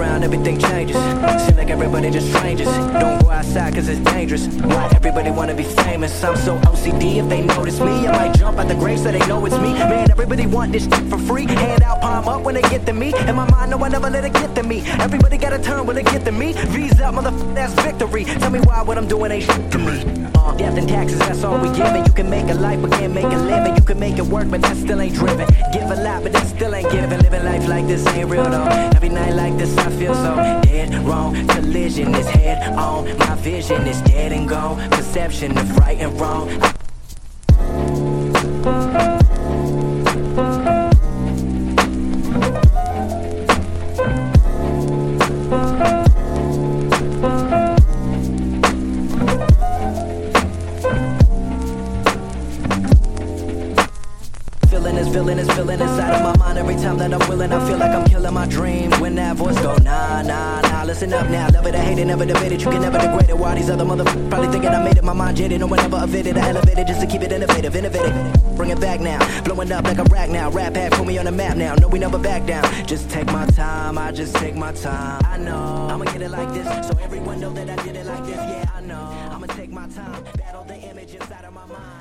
around, everything changes. Seem like everybody just strangers. Don't go outside cause it's dangerous. Why everybody wanna be famous? I'm so OCD if they notice me. I might jump out the grave so they know it's me. Man, everybody want this shit for free. Hand out, palm up when they get to me. In my mind, no, I never let it get to me. Everybody got a turn when they get to me. V's up, motherfucker, that's victory. Tell me why what I'm doing ain't shit to me. Uh, death and taxes, that's all we giving. You can make a life, but can't make a living. You can make it work, but that still ain't driven. Give a lot, but that still ain't giving. This ain't real though. Every night like this, I feel so dead wrong. Collision is head on. My vision is dead and gone. Perception of right and wrong. Feeling this villain is feeling inside of my mind every time that I'm willing. I feel like I'm killing my dreams when that voice go nah nah nah. Listen up now, love it or hate it, never debate it. You can never degrade it. Why these other motherfuckers probably thinking I made it? My mind jaded, no one ever evaded. I elevated just to keep it innovative, innovative. Bring it back now, blowing up like a rack now. Rap had put me on the map now. No, we never back down. Just take my time, I just take my time. I know I'ma get it like this, so everyone know that I did it like this. Yeah, I know I'ma take my time, battle the image inside of my mind.